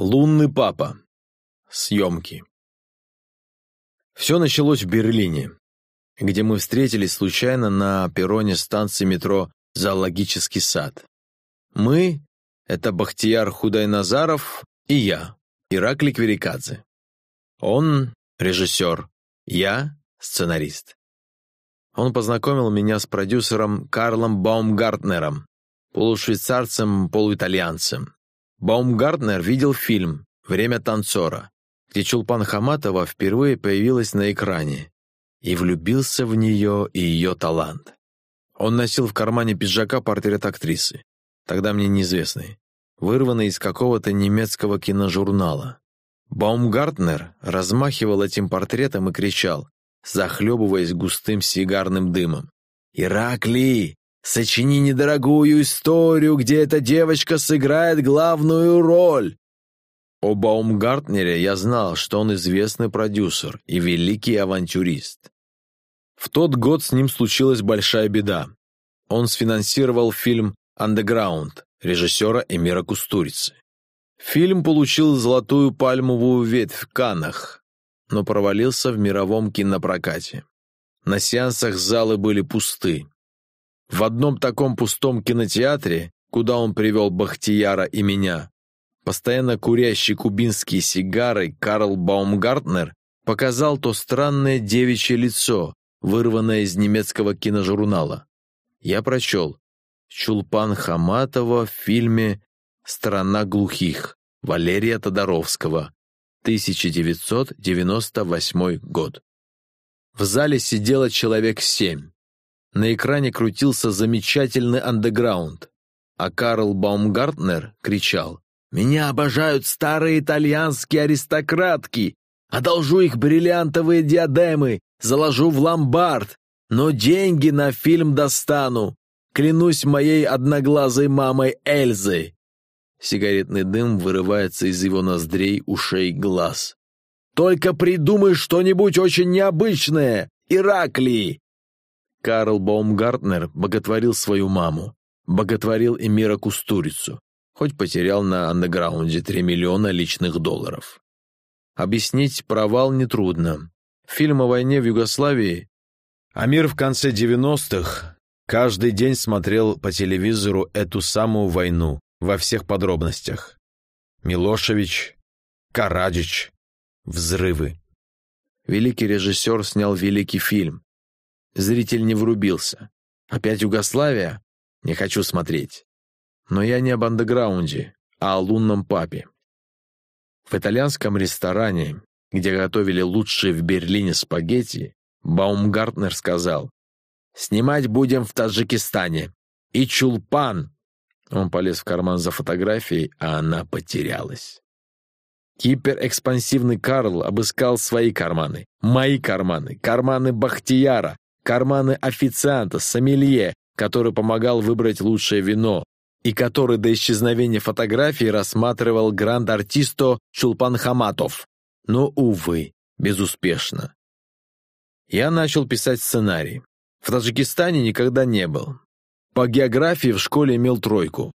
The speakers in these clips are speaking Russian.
Лунный папа. Съемки. Все началось в Берлине, где мы встретились случайно на перроне станции метро «Зоологический сад». Мы — это Бахтияр Худайназаров и я, Ираклий Кверикадзе. Он — режиссер, я — сценарист. Он познакомил меня с продюсером Карлом Баумгартнером, полушвейцарцем, полуитальянцем. Баумгартнер видел фильм «Время танцора», где Чулпан Хаматова впервые появилась на экране и влюбился в нее и ее талант. Он носил в кармане пиджака портрет актрисы, тогда мне неизвестной, вырванный из какого-то немецкого киножурнала. Баумгартнер размахивал этим портретом и кричал, захлебываясь густым сигарным дымом. «Ираклий, Сочини недорогую историю, где эта девочка сыграет главную роль. О Баумгартнере я знал, что он известный продюсер и великий авантюрист. В тот год с ним случилась большая беда. Он сфинансировал фильм «Андеграунд» режиссера Эмира Кустурицы. Фильм получил золотую пальмовую ветвь в Каннах, но провалился в мировом кинопрокате. На сеансах залы были пусты. В одном таком пустом кинотеатре, куда он привел Бахтияра и меня, постоянно курящий кубинские сигары Карл Баумгартнер показал то странное девичье лицо, вырванное из немецкого киножурнала. Я прочел Чулпан Хаматова в фильме «Страна глухих» Валерия Тодоровского, 1998 год. В зале сидело человек семь. На экране крутился замечательный андеграунд, а Карл Баумгартнер кричал «Меня обожают старые итальянские аристократки! Одолжу их бриллиантовые диадемы, заложу в ломбард, но деньги на фильм достану! Клянусь моей одноглазой мамой Эльзой!» Сигаретный дым вырывается из его ноздрей, ушей, глаз. «Только придумай что-нибудь очень необычное, Ираклий! Карл Баумгартнер боготворил свою маму, боготворил Эмира Кустурицу, хоть потерял на андеграунде 3 миллиона личных долларов. Объяснить провал нетрудно. Фильм о войне в Югославии Амир в конце 90-х каждый день смотрел по телевизору эту самую войну во всех подробностях. Милошевич, Карадич, взрывы. Великий режиссер снял великий фильм, Зритель не врубился. Опять Югославия? Не хочу смотреть. Но я не об андеграунде, а о лунном папе. В итальянском ресторане, где готовили лучшие в Берлине спагетти, Баумгартнер сказал, «Снимать будем в Таджикистане. И чулпан!» Он полез в карман за фотографией, а она потерялась. Гиперэкспансивный Карл обыскал свои карманы, мои карманы, карманы Бахтияра, карманы официанта, сомелье, который помогал выбрать лучшее вино, и который до исчезновения фотографии рассматривал гранд-артисто Чулпан Хаматов. Но, увы, безуспешно. Я начал писать сценарий. В Таджикистане никогда не был. По географии в школе имел тройку.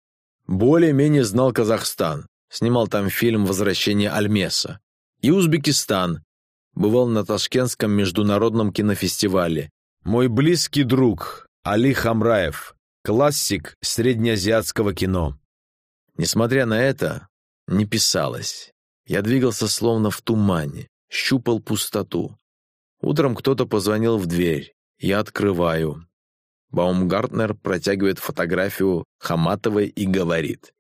Более-менее знал Казахстан. Снимал там фильм «Возвращение Альмеса». И Узбекистан. Бывал на Ташкентском международном кинофестивале. Мой близкий друг Али Хамраев, классик среднеазиатского кино. Несмотря на это, не писалось. Я двигался словно в тумане, щупал пустоту. Утром кто-то позвонил в дверь. Я открываю. Баумгартнер протягивает фотографию Хаматовой и говорит.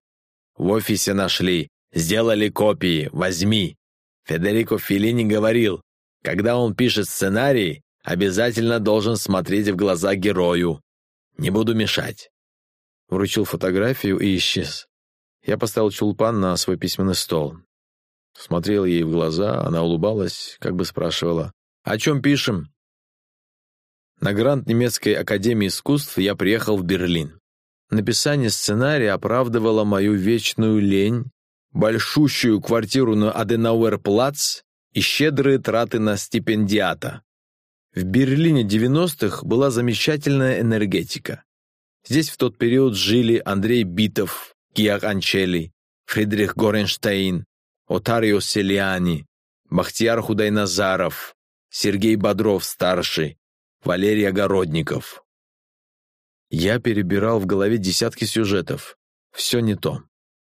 «В офисе нашли. Сделали копии. Возьми». Федерико Феллини говорил, когда он пишет сценарий, Обязательно должен смотреть в глаза герою. Не буду мешать». Вручил фотографию и исчез. Я поставил чулпан на свой письменный стол. Смотрел ей в глаза, она улыбалась, как бы спрашивала, «О чем пишем?» На грант немецкой академии искусств я приехал в Берлин. Написание сценария оправдывало мою вечную лень, большущую квартиру на Аденауэр-Плац и щедрые траты на стипендиата. В Берлине 90-х была замечательная энергетика. Здесь в тот период жили Андрей Битов, Гиак Анчели, Фридрих Горенштейн, Отарио Селиани, Бахтияр Худайназаров, Сергей Бодров-старший, Валерий Огородников. Я перебирал в голове десятки сюжетов. Все не то.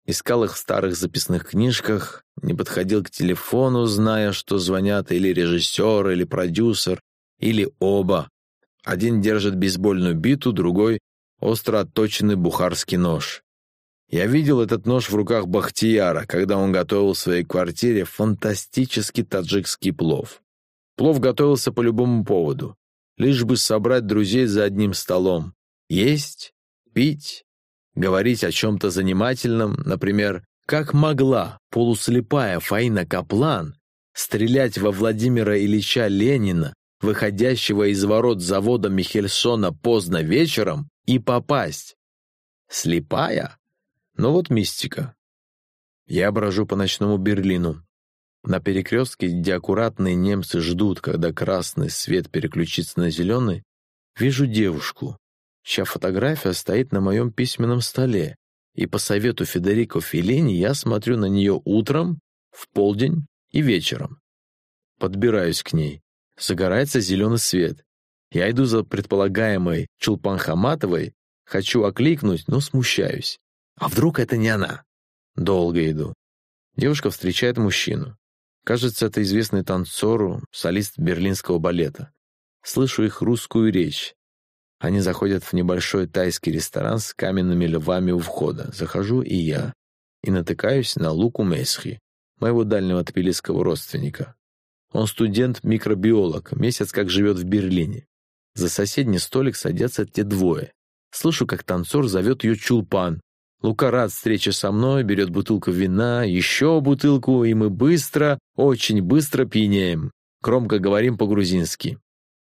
Искал их в старых записных книжках, не подходил к телефону, зная, что звонят или режиссер, или продюсер, или оба. Один держит бейсбольную биту, другой — остро отточенный бухарский нож. Я видел этот нож в руках Бахтияра, когда он готовил в своей квартире фантастический таджикский плов. Плов готовился по любому поводу, лишь бы собрать друзей за одним столом. Есть, пить, говорить о чем-то занимательном, например, как могла полуслепая Фаина Каплан стрелять во Владимира Ильича Ленина, выходящего из ворот завода Михельсона поздно вечером, и попасть? Слепая? Ну вот мистика. Я брожу по ночному Берлину. На перекрестке, где аккуратные немцы ждут, когда красный свет переключится на зеленый, вижу девушку, чья фотография стоит на моем письменном столе, и по совету Федерико Феллини я смотрю на нее утром, в полдень и вечером. Подбираюсь к ней. Загорается зеленый свет. Я иду за предполагаемой Чулпан Хаматовой, хочу окликнуть, но смущаюсь. А вдруг это не она? Долго иду. Девушка встречает мужчину. Кажется, это известный танцору, солист берлинского балета. Слышу их русскую речь. Они заходят в небольшой тайский ресторан с каменными львами у входа. Захожу и я. И натыкаюсь на Луку Месхи, моего дальнего тбилисского родственника. Он студент-микробиолог, месяц как живет в Берлине. За соседний столик садятся те двое. Слышу, как танцор зовет ее Чулпан. Лука рад встрече со мной, берет бутылку вина, еще бутылку, и мы быстро, очень быстро пьянеем. Громко говорим по-грузински.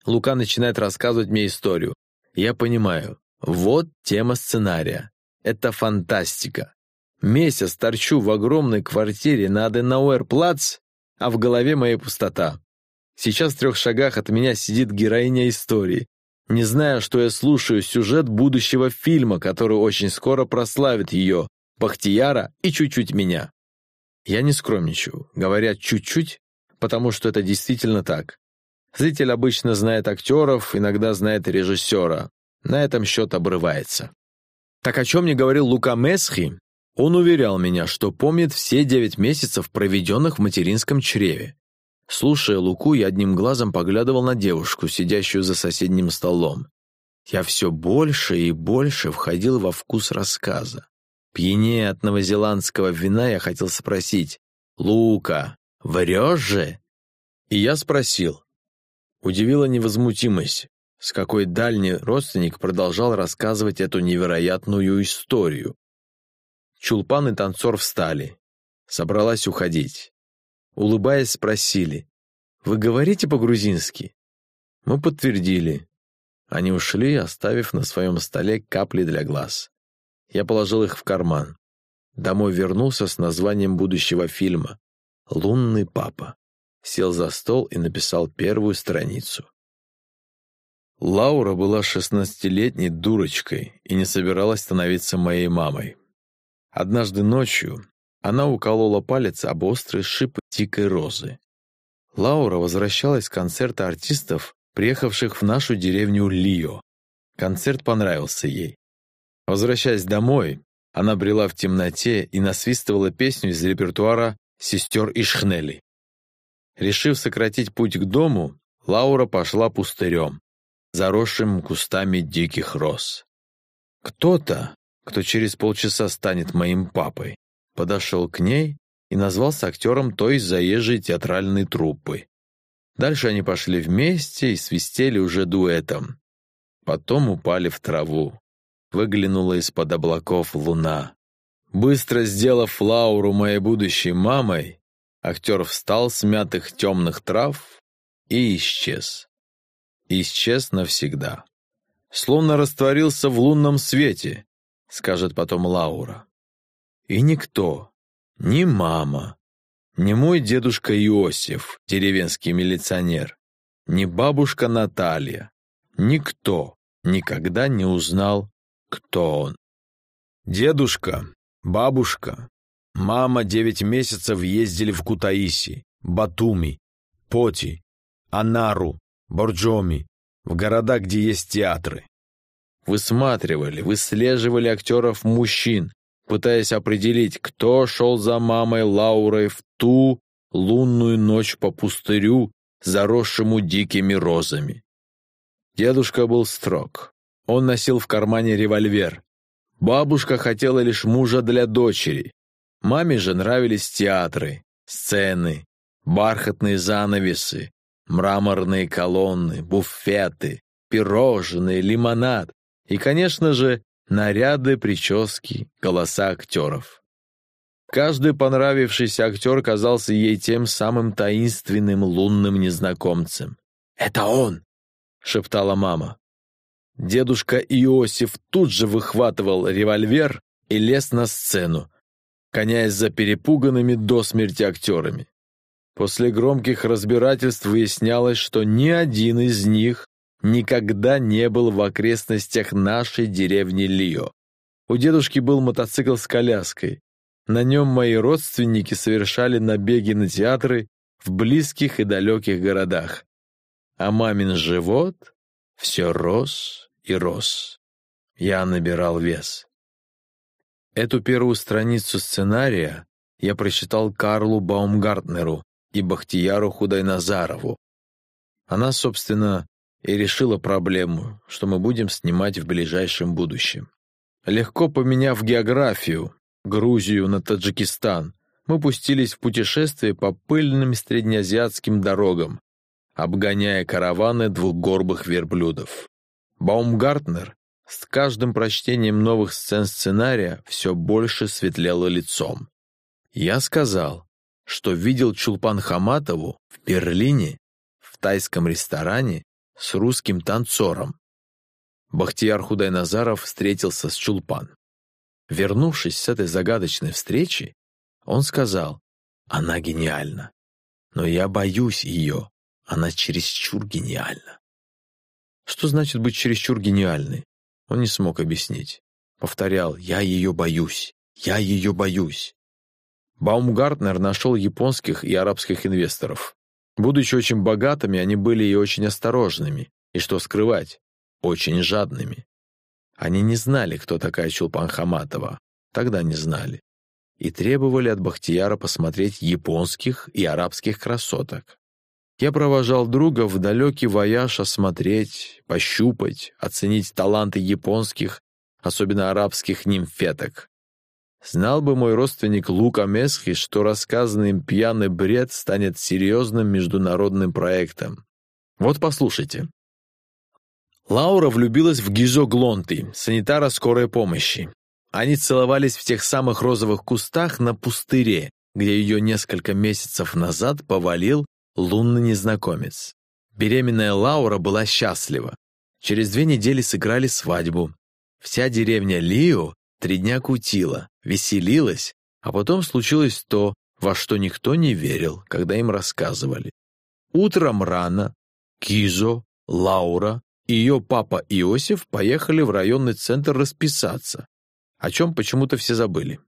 Лука начинает рассказывать мне историю. Я понимаю. Вот тема сценария. Это фантастика. Месяц торчу в огромной квартире на Аденауэр-плац, а в голове моя пустота. Сейчас в трех шагах от меня сидит героиня истории. Не знаю, что я слушаю сюжет будущего фильма, который очень скоро прославит ее, Бахтияра и чуть-чуть меня. Я не скромничаю, говорят чуть-чуть, потому что это действительно так. Зритель обычно знает актеров, иногда знает режиссера. На этом счет обрывается. Так о чем мне говорил Лука Месхи? Он уверял меня, что помнит все девять месяцев, проведенных в материнском чреве. Слушая Луку, я одним глазом поглядывал на девушку, сидящую за соседним столом. Я все больше и больше входил во вкус рассказа. Пьянее от новозеландского вина я хотел спросить, «Лука, врешь же?» И я спросил, Удивила невозмутимость, с какой дальний родственник продолжал рассказывать эту невероятную историю. Чулпан и танцор встали. Собралась уходить. Улыбаясь, спросили, «Вы говорите по-грузински?» Мы подтвердили. Они ушли, оставив на своем столе капли для глаз. Я положил их в карман. Домой вернулся с названием будущего фильма «Лунный папа» сел за стол и написал первую страницу. Лаура была шестнадцатилетней дурочкой и не собиралась становиться моей мамой. Однажды ночью она уколола палец об острый шип дикой розы. Лаура возвращалась с концерта артистов, приехавших в нашу деревню Лио. Концерт понравился ей. Возвращаясь домой, она брела в темноте и насвистывала песню из репертуара «Сестер Ишхнели». Решив сократить путь к дому, Лаура пошла пустырем, заросшим кустами диких роз. Кто-то, кто через полчаса станет моим папой, подошел к ней и назвался актером той заезжей театральной труппы. Дальше они пошли вместе и свистели уже дуэтом. Потом упали в траву. Выглянула из-под облаков луна. Быстро сделав Лауру моей будущей мамой, Актер встал с мятых темных трав и исчез. Исчез навсегда. Словно растворился в лунном свете, скажет потом Лаура. И никто, ни мама, ни мой дедушка Иосиф, деревенский милиционер, ни бабушка Наталья, никто никогда не узнал, кто он. Дедушка, бабушка, Мама девять месяцев ездили в Кутаиси, Батуми, Поти, Анару, Борджоми, в города, где есть театры. Высматривали, выслеживали актеров мужчин, пытаясь определить, кто шел за мамой Лаурой в ту лунную ночь по пустырю, заросшему дикими розами. Дедушка был строг. Он носил в кармане револьвер. Бабушка хотела лишь мужа для дочери. Маме же нравились театры, сцены, бархатные занавесы, мраморные колонны, буфеты, пирожные, лимонад и, конечно же, наряды, прически, голоса актеров. Каждый понравившийся актер казался ей тем самым таинственным лунным незнакомцем. «Это он!» — шептала мама. Дедушка Иосиф тут же выхватывал револьвер и лез на сцену, гоняясь за перепуганными до смерти актерами. После громких разбирательств выяснялось, что ни один из них никогда не был в окрестностях нашей деревни Лио. У дедушки был мотоцикл с коляской. На нем мои родственники совершали набеги на театры в близких и далеких городах. А мамин живот все рос и рос. Я набирал вес. Эту первую страницу сценария я прочитал Карлу Баумгартнеру и Бахтияру Худайназарову. Она, собственно, и решила проблему, что мы будем снимать в ближайшем будущем. Легко поменяв географию, Грузию на Таджикистан, мы пустились в путешествие по пыльным среднеазиатским дорогам, обгоняя караваны двухгорбых верблюдов. Баумгартнер с каждым прочтением новых сцен сценария все больше светлело лицом. Я сказал, что видел Чулпан Хаматову в Берлине в тайском ресторане с русским танцором. Бахтияр Худайназаров встретился с Чулпан. Вернувшись с этой загадочной встречи, он сказал, «Она гениальна, но я боюсь ее, она чересчур гениальна». Что значит быть чересчур гениальной? Он не смог объяснить. Повторял, «Я ее боюсь, я ее боюсь». Баумгартнер нашел японских и арабских инвесторов. Будучи очень богатыми, они были и очень осторожными, и что скрывать, очень жадными. Они не знали, кто такая Чулпан Хаматова, тогда не знали, и требовали от Бахтияра посмотреть японских и арабских красоток. Я провожал друга в далекий вояж осмотреть, пощупать, оценить таланты японских, особенно арабских нимфеток. Знал бы мой родственник Лука Месхи, что рассказанный им пьяный бред станет серьезным международным проектом. Вот послушайте. Лаура влюбилась в Гизо Глонты, санитара скорой помощи. Они целовались в тех самых розовых кустах на пустыре, где ее несколько месяцев назад повалил лунный незнакомец. Беременная Лаура была счастлива. Через две недели сыграли свадьбу. Вся деревня Лио три дня кутила, веселилась, а потом случилось то, во что никто не верил, когда им рассказывали. Утром рано Кизо, Лаура и ее папа Иосиф поехали в районный центр расписаться, о чем почему-то все забыли.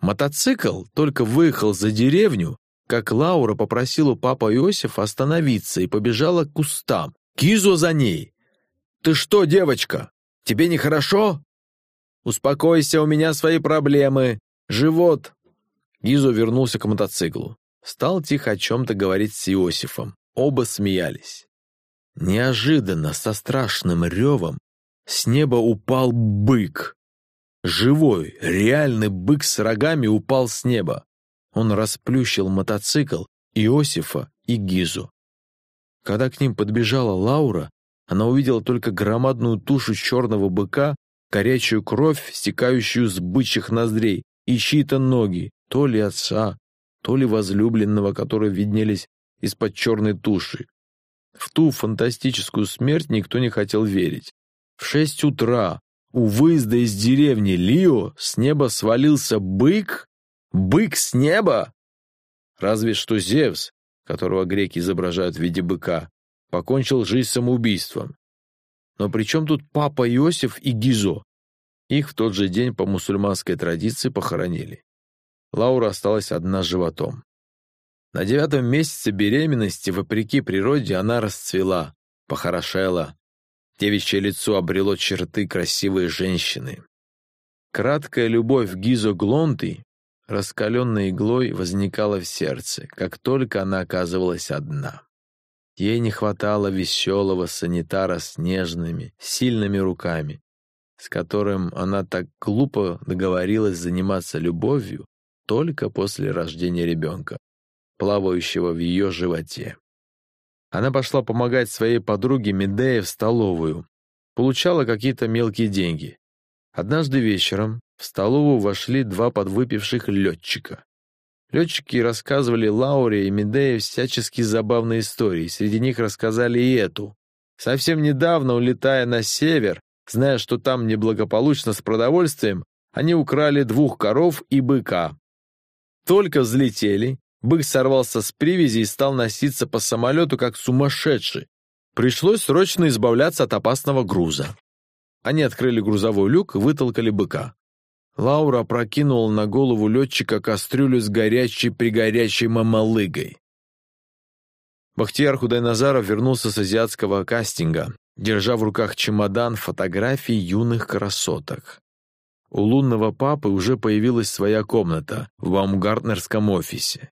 Мотоцикл только выехал за деревню, как Лаура попросила папа Иосифа остановиться и побежала к кустам. Кизо за ней. «Ты что, девочка, тебе нехорошо?» «Успокойся, у меня свои проблемы. Живот!» Гизо вернулся к мотоциклу. Стал тихо о чем-то говорить с Иосифом. Оба смеялись. Неожиданно, со страшным ревом, с неба упал бык. Живой, реальный бык с рогами упал с неба. Он расплющил мотоцикл, Иосифа и Гизу. Когда к ним подбежала Лаура, она увидела только громадную тушу черного быка горячую кровь, стекающую с бычьих ноздрей, и чьи-то ноги, то ли отца, то ли возлюбленного, которые виднелись из-под черной туши. В ту фантастическую смерть никто не хотел верить. В шесть утра у выезда из деревни Лио с неба свалился бык? Бык с неба? Разве что Зевс, которого греки изображают в виде быка, покончил жизнь самоубийством. Но при чем тут папа Иосиф и Гизо? Их в тот же день по мусульманской традиции похоронили. Лаура осталась одна с животом. На девятом месяце беременности, вопреки природе, она расцвела, похорошела. Девичье лицо обрело черты красивой женщины. Краткая любовь Гизо Глонты, раскаленной иглой, возникала в сердце, как только она оказывалась одна. Ей не хватало веселого санитара с нежными, сильными руками, с которым она так глупо договорилась заниматься любовью только после рождения ребенка, плавающего в ее животе. Она пошла помогать своей подруге Медее в столовую, получала какие-то мелкие деньги. Однажды вечером в столовую вошли два подвыпивших летчика. Летчики рассказывали Лауре и Медее всяческие забавные истории, среди них рассказали и эту. Совсем недавно, улетая на север, зная, что там неблагополучно с продовольствием, они украли двух коров и быка. Только взлетели, бык сорвался с привязи и стал носиться по самолету, как сумасшедший. Пришлось срочно избавляться от опасного груза. Они открыли грузовой люк и вытолкали быка. Лаура прокинула на голову летчика кастрюлю с горячей-пригорячей мамалыгой. Бахтияр Худайназаров вернулся с азиатского кастинга, держа в руках чемодан фотографий юных красоток. У лунного папы уже появилась своя комната в Баумгартнерском офисе.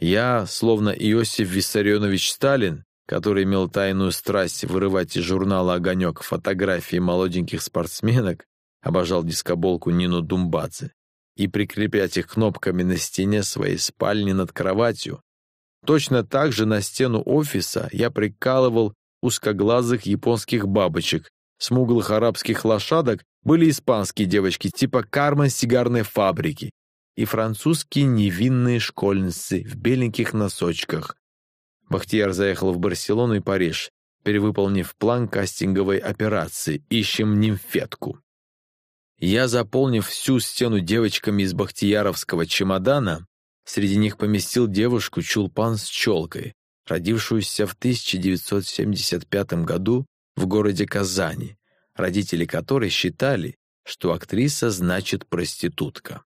Я, словно Иосиф Виссарионович Сталин, который имел тайную страсть вырывать из журнала «Огонек» фотографии молоденьких спортсменок, обожал дискоболку Нину Думбадзе, и прикреплять их кнопками на стене своей спальни над кроватью. Точно так же на стену офиса я прикалывал узкоглазых японских бабочек, смуглых арабских лошадок были испанские девочки типа Кармен сигарной фабрики и французские невинные школьницы в беленьких носочках, Бахтияр заехал в Барселону и Париж, перевыполнив план кастинговой операции «Ищем нимфетку». Я, заполнив всю стену девочками из бахтияровского чемодана, среди них поместил девушку Чулпан с челкой, родившуюся в 1975 году в городе Казани, родители которой считали, что актриса значит проститутка.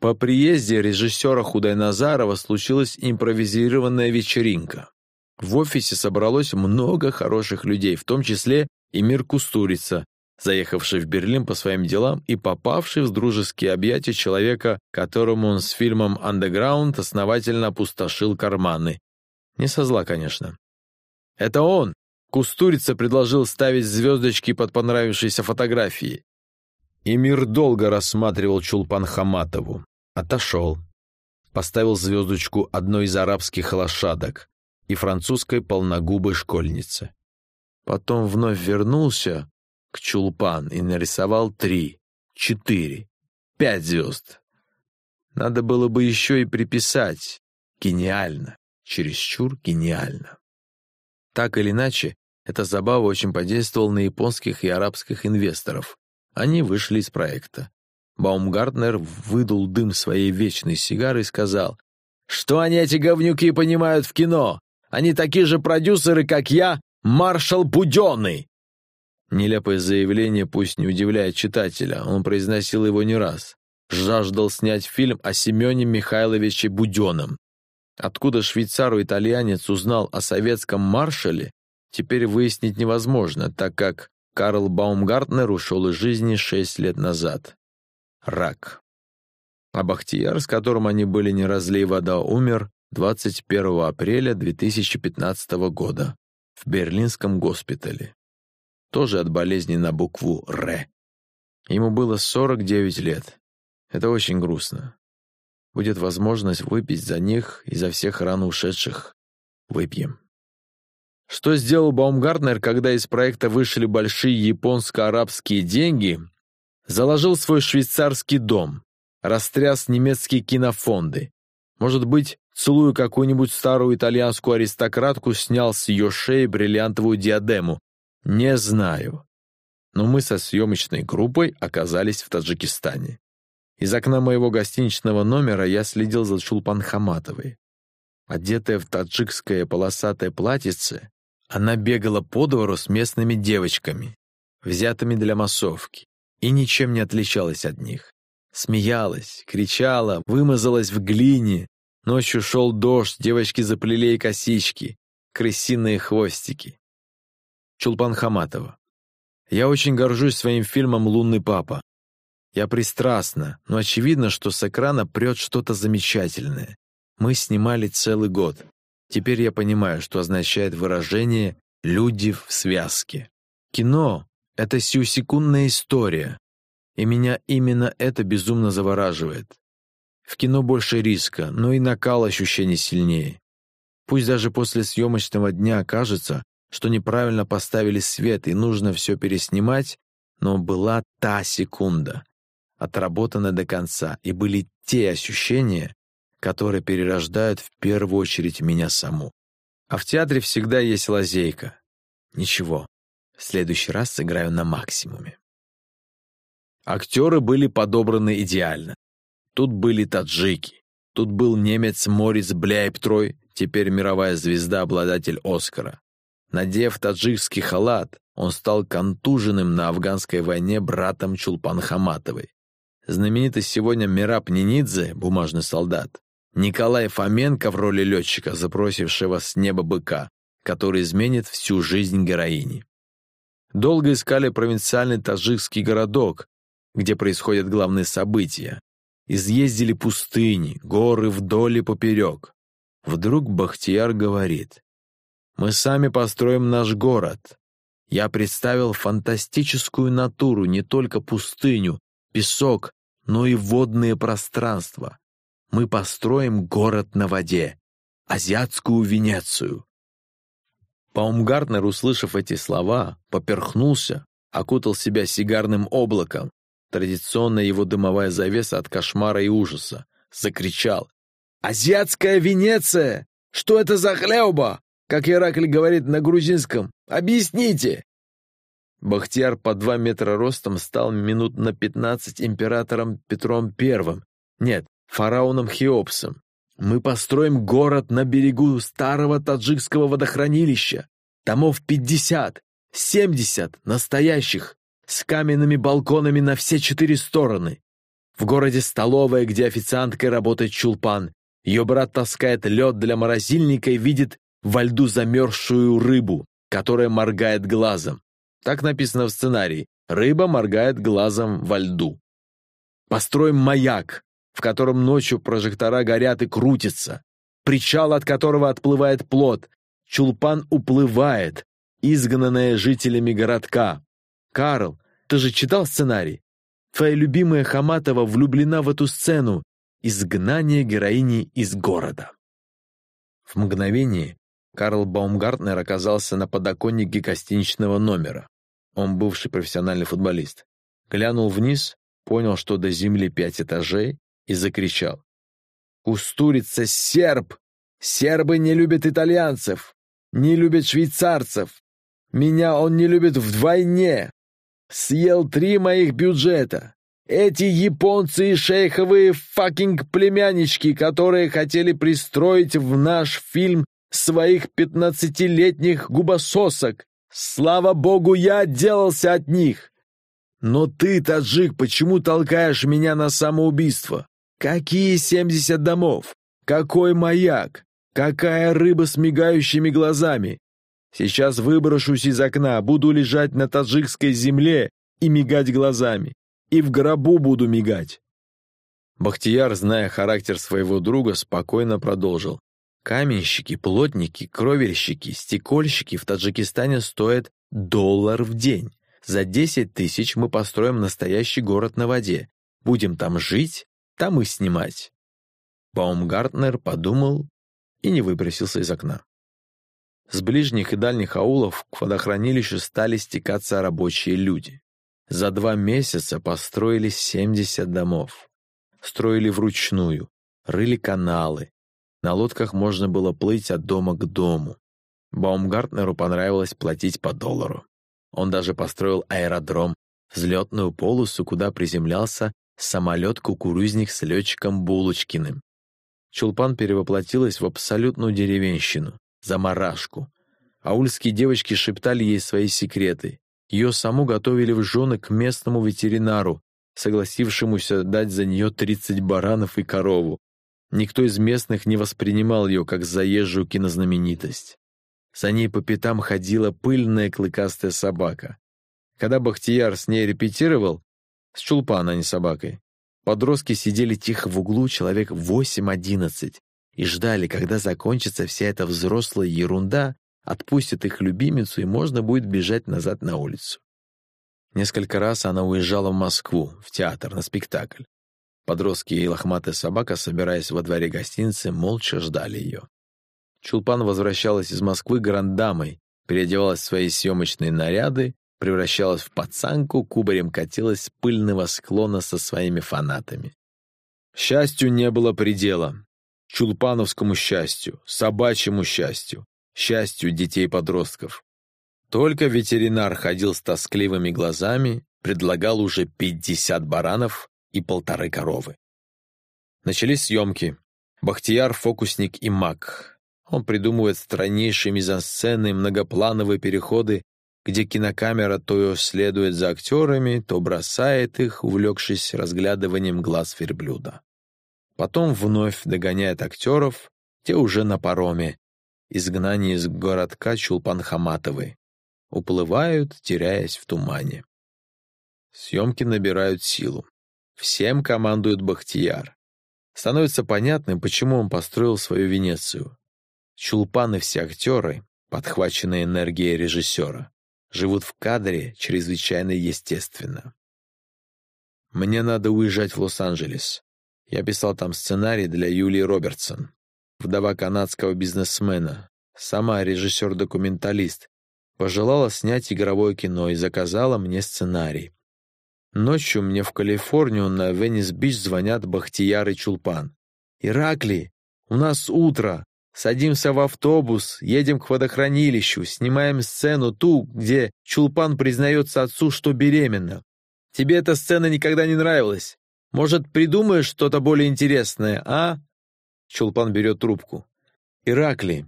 По приезде режиссера Худайназарова случилась импровизированная вечеринка. В офисе собралось много хороших людей, в том числе и Мир Кустурица, заехавший в Берлин по своим делам и попавший в дружеские объятия человека, которому он с фильмом «Андеграунд» основательно опустошил карманы. Не со зла, конечно. Это он, Кустурица, предложил ставить звездочки под понравившиеся фотографии. И мир долго рассматривал Чулпан Хаматову. Отошел. Поставил звездочку одной из арабских лошадок и французской полногубой школьнице. Потом вновь вернулся к Чулпан и нарисовал три, четыре, пять звезд. Надо было бы еще и приписать. Гениально, чересчур гениально. Так или иначе, эта забава очень подействовала на японских и арабских инвесторов. Они вышли из проекта. Баумгартнер выдул дым своей вечной сигары и сказал, «Что они, эти говнюки, понимают в кино? Они такие же продюсеры, как я, маршал Буденный!» Нелепое заявление пусть не удивляет читателя, он произносил его не раз. Жаждал снять фильм о Семене Михайловиче Буденном. Откуда швейцару-итальянец узнал о советском маршале, теперь выяснить невозможно, так как Карл Баумгартнер ушел из жизни шесть лет назад рак. А Бахтияр, с которым они были не разлей вода, умер 21 апреля 2015 года в Берлинском госпитале. Тоже от болезни на букву «Р». Ему было 49 лет. Это очень грустно. Будет возможность выпить за них и за всех рано ушедших. Выпьем. Что сделал Баумгартнер, когда из проекта вышли большие японско-арабские деньги, Заложил свой швейцарский дом, растряс немецкие кинофонды. Может быть, целую какую-нибудь старую итальянскую аристократку, снял с ее шеи бриллиантовую диадему. Не знаю. Но мы со съемочной группой оказались в Таджикистане. Из окна моего гостиничного номера я следил за Чулпан Хаматовой. Одетая в таджикское полосатое платьице, она бегала по двору с местными девочками, взятыми для массовки и ничем не отличалась от них. Смеялась, кричала, вымазалась в глине. Ночью шел дождь, девочки заплели косички, крысиные хвостики. Чулпан Хаматова. Я очень горжусь своим фильмом «Лунный папа». Я пристрастна, но очевидно, что с экрана прет что-то замечательное. Мы снимали целый год. Теперь я понимаю, что означает выражение «люди в связке». Кино — это сиюсекундная история, и меня именно это безумно завораживает. В кино больше риска, но и накал ощущений сильнее. Пусть даже после съемочного дня кажется, что неправильно поставили свет и нужно все переснимать, но была та секунда, отработана до конца, и были те ощущения, которые перерождают в первую очередь меня саму. А в театре всегда есть лазейка. Ничего, в следующий раз сыграю на максимуме. Актеры были подобраны идеально. Тут были таджики, тут был немец Морис Бляйптрой, теперь мировая звезда, обладатель Оскара. Надев таджикский халат, он стал контуженным на афганской войне братом Чулпан Хаматовой. Знаменитый сегодня Мираб Нинидзе, бумажный солдат, Николай Фоменко в роли летчика, запросившего с неба быка, который изменит всю жизнь героини. Долго искали провинциальный таджикский городок, где происходят главные события. Изъездили пустыни, горы вдоль и поперек. Вдруг Бахтияр говорит, мы сами построим наш город. Я представил фантастическую натуру, не только пустыню, песок, но и водные пространства. Мы построим город на воде, азиатскую Венецию. Паумгартнер, услышав эти слова, поперхнулся, окутал себя сигарным облаком, традиционная его дымовая завеса от кошмара и ужаса, закричал. «Азиатская Венеция! Что это за хлеба? Как Иракль говорит на грузинском, объясните!» Бахтияр по два метра ростом стал минут на пятнадцать императором Петром Первым. Нет, фараоном Хеопсом. Мы построим город на берегу старого таджикского водохранилища. Томов пятьдесят, семьдесят настоящих, с каменными балконами на все четыре стороны. В городе столовая, где официанткой работает Чулпан. Ее брат таскает лед для морозильника и видит во льду замерзшую рыбу, которая моргает глазом. Так написано в сценарии. Рыба моргает глазом во льду. Построим маяк, в котором ночью прожектора горят и крутятся. Причал, от которого отплывает плод. Чулпан уплывает, изгнанная жителями городка. Карл, ты же читал сценарий? Твоя любимая Хаматова влюблена в эту сцену. Изгнание героини из города. В мгновение Карл Баумгартнер оказался на подоконнике гостиничного номера. Он бывший профессиональный футболист. Глянул вниз, понял, что до земли пять этажей, и закричал. «Кустурица серб! Сербы не любят итальянцев, не любят швейцарцев. Меня он не любит вдвойне. Съел три моих бюджета. Эти японцы и шейховые fucking племяннички, которые хотели пристроить в наш фильм своих пятнадцатилетних губососок. Слава богу, я отделался от них. Но ты, таджик, почему толкаешь меня на самоубийство? Какие семьдесят домов? Какой маяк? Какая рыба с мигающими глазами? Сейчас выброшусь из окна, буду лежать на таджикской земле и мигать глазами. И в гробу буду мигать. Бахтияр, зная характер своего друга, спокойно продолжил. Каменщики, плотники, кровельщики, стекольщики в Таджикистане стоят доллар в день. За 10 тысяч мы построим настоящий город на воде. Будем там жить, там и снимать. Баумгартнер подумал и не выбросился из окна. С ближних и дальних аулов к водохранилищу стали стекаться рабочие люди. За два месяца построили 70 домов. Строили вручную, рыли каналы, на лодках можно было плыть от дома к дому. Баумгартнеру понравилось платить по доллару. Он даже построил аэродром, взлетную полосу, куда приземлялся самолет-кукурузник с летчиком Булочкиным. Чулпан перевоплотилась в абсолютную деревенщину, заморашку. Аульские девочки шептали ей свои секреты. Ее саму готовили в жены к местному ветеринару, согласившемуся дать за нее 30 баранов и корову. Никто из местных не воспринимал ее как заезжую кинознаменитость. За ней по пятам ходила пыльная клыкастая собака. Когда Бахтияр с ней репетировал, с чулпана, а не собакой, подростки сидели тихо в углу, человек 8-11, и ждали, когда закончится вся эта взрослая ерунда, отпустят их любимицу, и можно будет бежать назад на улицу. Несколько раз она уезжала в Москву, в театр, на спектакль. Подростки и лохматая собака, собираясь во дворе гостиницы, молча ждали ее. Чулпан возвращалась из Москвы грандамой, переодевалась в свои съемочные наряды, превращалась в пацанку, кубарем катилась с пыльного склона со своими фанатами. Счастью не было предела. Чулпановскому счастью, собачьему счастью, счастью детей-подростков. Только ветеринар ходил с тоскливыми глазами, предлагал уже пятьдесят баранов и полторы коровы. Начались съемки. Бахтияр, фокусник и маг. Он придумывает страннейшие мизансцены, многоплановые переходы, где кинокамера то следует за актерами, то бросает их, увлекшись разглядыванием глаз верблюда. Потом вновь догоняет актеров, те уже на пароме, изгнание из городка Чулпан-Хаматовы. Уплывают, теряясь в тумане. Съемки набирают силу. Всем командует Бахтияр. Становится понятным, почему он построил свою Венецию. Чулпан и все актеры, подхваченные энергией режиссера, живут в кадре чрезвычайно естественно. Мне надо уезжать в Лос-Анджелес. Я писал там сценарий для Юлии Робертсон, вдова канадского бизнесмена, сама режиссер-документалист, пожелала снять игровое кино и заказала мне сценарий. Ночью мне в Калифорнию на Венес-Бич звонят Бахтияр и Чулпан. «Иракли, у нас утро. Садимся в автобус, едем к водохранилищу, снимаем сцену ту, где Чулпан признается отцу, что беременна. Тебе эта сцена никогда не нравилась? Может, придумаешь что-то более интересное, а?» Чулпан берет трубку. «Иракли,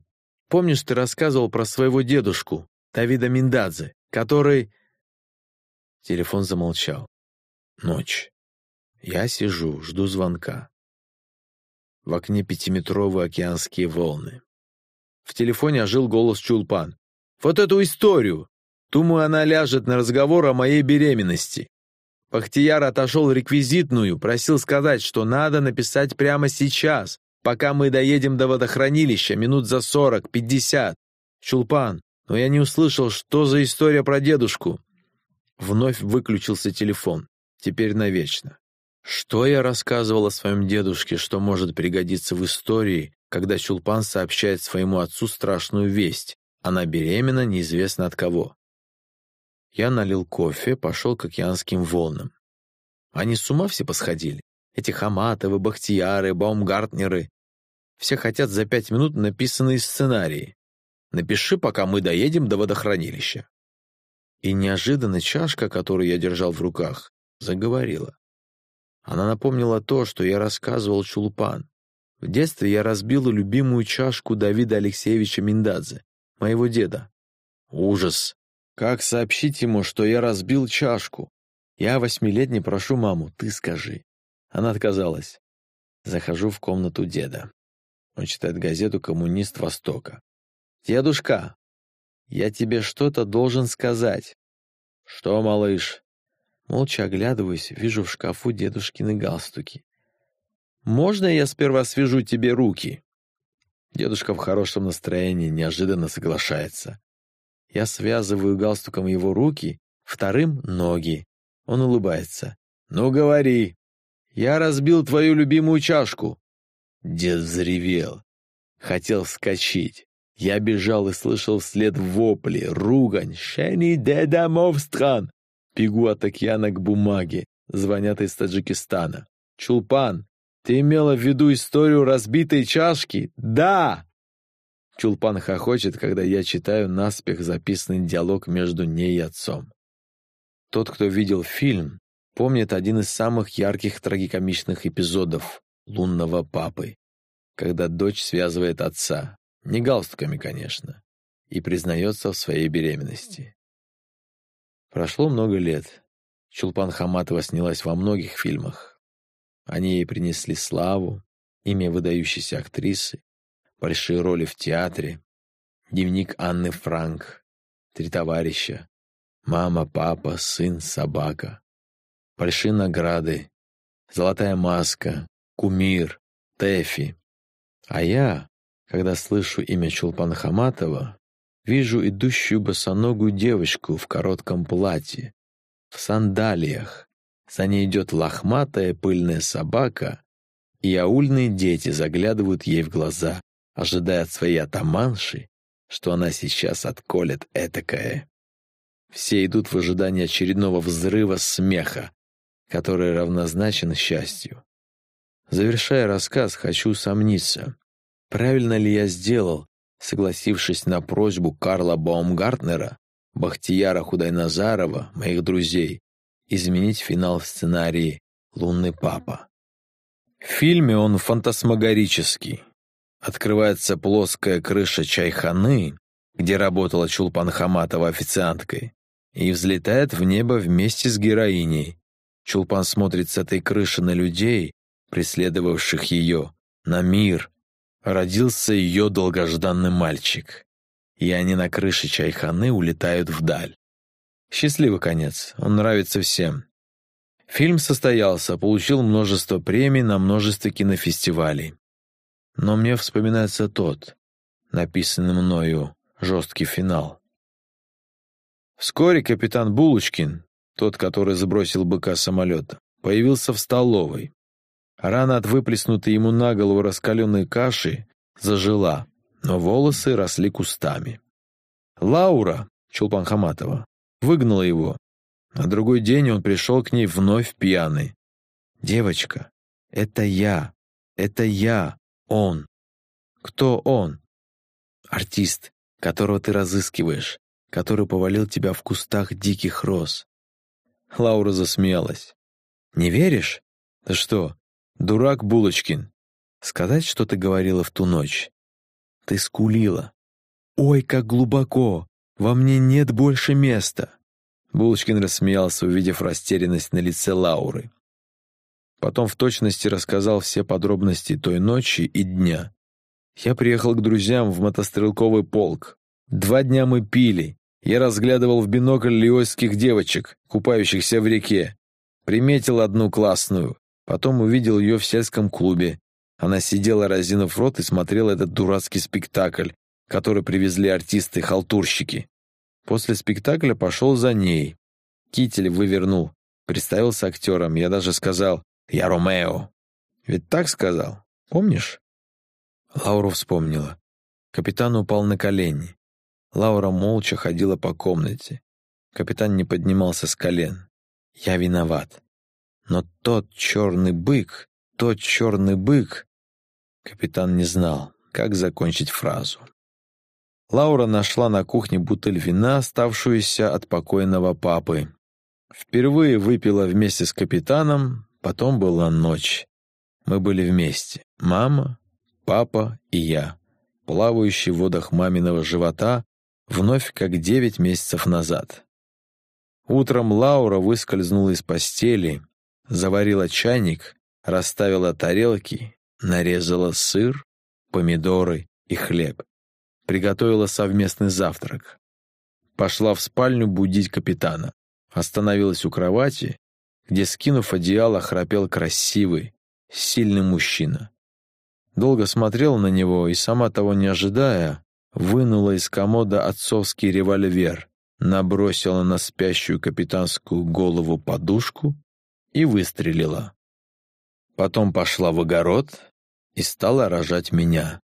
помнишь, ты рассказывал про своего дедушку, Давида Миндадзе, который...» Телефон замолчал. Ночь. Я сижу, жду звонка. В окне пятиметровые океанские волны. В телефоне ожил голос Чулпан. «Вот эту историю! Думаю, она ляжет на разговор о моей беременности». Пахтияр отошел реквизитную, просил сказать, что надо написать прямо сейчас, пока мы доедем до водохранилища, минут за сорок, пятьдесят. Чулпан, но я не услышал, что за история про дедушку. Вновь выключился телефон теперь навечно. Что я рассказывал о своем дедушке, что может пригодиться в истории, когда Чулпан сообщает своему отцу страшную весть? Она беременна неизвестно от кого. Я налил кофе, пошел к океанским волнам. Они с ума все посходили. Эти Хаматовы, Бахтияры, Баумгартнеры. Все хотят за пять минут написанные сценарии. Напиши, пока мы доедем до водохранилища. И неожиданно чашка, которую я держал в руках, заговорила. Она напомнила то, что я рассказывал Чулпан. В детстве я разбила любимую чашку Давида Алексеевича Миндадзе, моего деда. Ужас! Как сообщить ему, что я разбил чашку? Я восьмилетний прошу маму, ты скажи. Она отказалась. Захожу в комнату деда. Он читает газету «Коммунист Востока». «Дедушка, я тебе что-то должен сказать». «Что, малыш?» Молча оглядываюсь, вижу в шкафу дедушкины галстуки. «Можно я сперва свяжу тебе руки?» Дедушка в хорошем настроении неожиданно соглашается. Я связываю галстуком его руки, вторым — ноги. Он улыбается. «Ну, говори. Я разбил твою любимую чашку». Дед взревел. Хотел вскочить. Я бежал и слышал вслед вопли, ругань. «Шени деда мовстран!» Бегу от океана к бумаге. Звонят из Таджикистана. «Чулпан, ты имела в виду историю разбитой чашки?» «Да!» Чулпан хохочет, когда я читаю наспех записанный диалог между ней и отцом. Тот, кто видел фильм, помнит один из самых ярких трагикомичных эпизодов «Лунного папы», когда дочь связывает отца, не галстуками, конечно, и признается в своей беременности. Прошло много лет. Чулпан Хаматова снялась во многих фильмах. Они ей принесли славу, имя выдающейся актрисы, большие роли в театре, дневник Анны Франк, три товарища, мама, папа, сын, собака, большие награды, золотая маска, кумир, Тэфи. А я, когда слышу имя Чулпан Хаматова, вижу идущую босоногую девочку в коротком платье, в сандалиях. За ней идет лохматая пыльная собака, и аульные дети заглядывают ей в глаза, ожидая от своей атаманши, что она сейчас отколет этакое. Все идут в ожидании очередного взрыва смеха, который равнозначен счастью. Завершая рассказ, хочу сомниться, правильно ли я сделал, согласившись на просьбу Карла Баумгартнера, Бахтияра Худайназарова, моих друзей, изменить финал в сценарии «Лунный папа». В фильме он фантасмагорический. Открывается плоская крыша чайханы, где работала Чулпан Хаматова официанткой, и взлетает в небо вместе с героиней. Чулпан смотрит с этой крыши на людей, преследовавших ее, на мир. Родился ее долгожданный мальчик. И они на крыше чайханы улетают вдаль. Счастливый конец, он нравится всем. Фильм состоялся, получил множество премий на множестве кинофестивалей. Но мне вспоминается тот, написанный мною, жесткий финал. Вскоре капитан Булочкин, тот, который сбросил быка самолета, появился в столовой. Рана от выплеснутой ему на голову раскаленной каши зажила, но волосы росли кустами. Лаура, Чулпан Хаматова, выгнала его, на другой день он пришел к ней вновь пьяный. «Девочка, это я, это я, он». «Кто он?» «Артист, которого ты разыскиваешь, который повалил тебя в кустах диких роз». Лаура засмеялась. «Не веришь? Да что, дурак Булочкин. Сказать, что ты говорила в ту ночь? Ты скулила. Ой, как глубоко! Во мне нет больше места!» Булочкин рассмеялся, увидев растерянность на лице Лауры. Потом в точности рассказал все подробности той ночи и дня. Я приехал к друзьям в мотострелковый полк. Два дня мы пили. Я разглядывал в бинокль лиойских девочек, купающихся в реке. Приметил одну классную. Потом увидел ее в сельском клубе. Она сидела, разинув рот, и смотрела этот дурацкий спектакль, который привезли артисты-халтурщики. После спектакля пошел за ней. Китель вывернул. Представился актером. Я даже сказал «Я Ромео». Ведь так сказал? Помнишь? Лаура вспомнила. Капитан упал на колени. Лаура молча ходила по комнате. Капитан не поднимался с колен. Я виноват. Но тот черный бык, тот черный бык... Капитан не знал, как закончить фразу. Лаура нашла на кухне бутыль вина, оставшуюся от покойного папы. Впервые выпила вместе с капитаном, потом была ночь. Мы были вместе. Мама, папа и я, плавающий в водах маминого живота, вновь как девять месяцев назад. Утром Лаура выскользнула из постели, заварила чайник, расставила тарелки, нарезала сыр, помидоры и хлеб приготовила совместный завтрак. Пошла в спальню будить капитана. Остановилась у кровати, где, скинув одеяло, храпел красивый, сильный мужчина. Долго смотрела на него и, сама того не ожидая, вынула из комода отцовский револьвер, набросила на спящую капитанскую голову подушку и выстрелила. Потом пошла в огород и стала рожать меня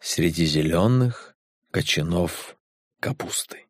среди зеленых, кочанов капусты.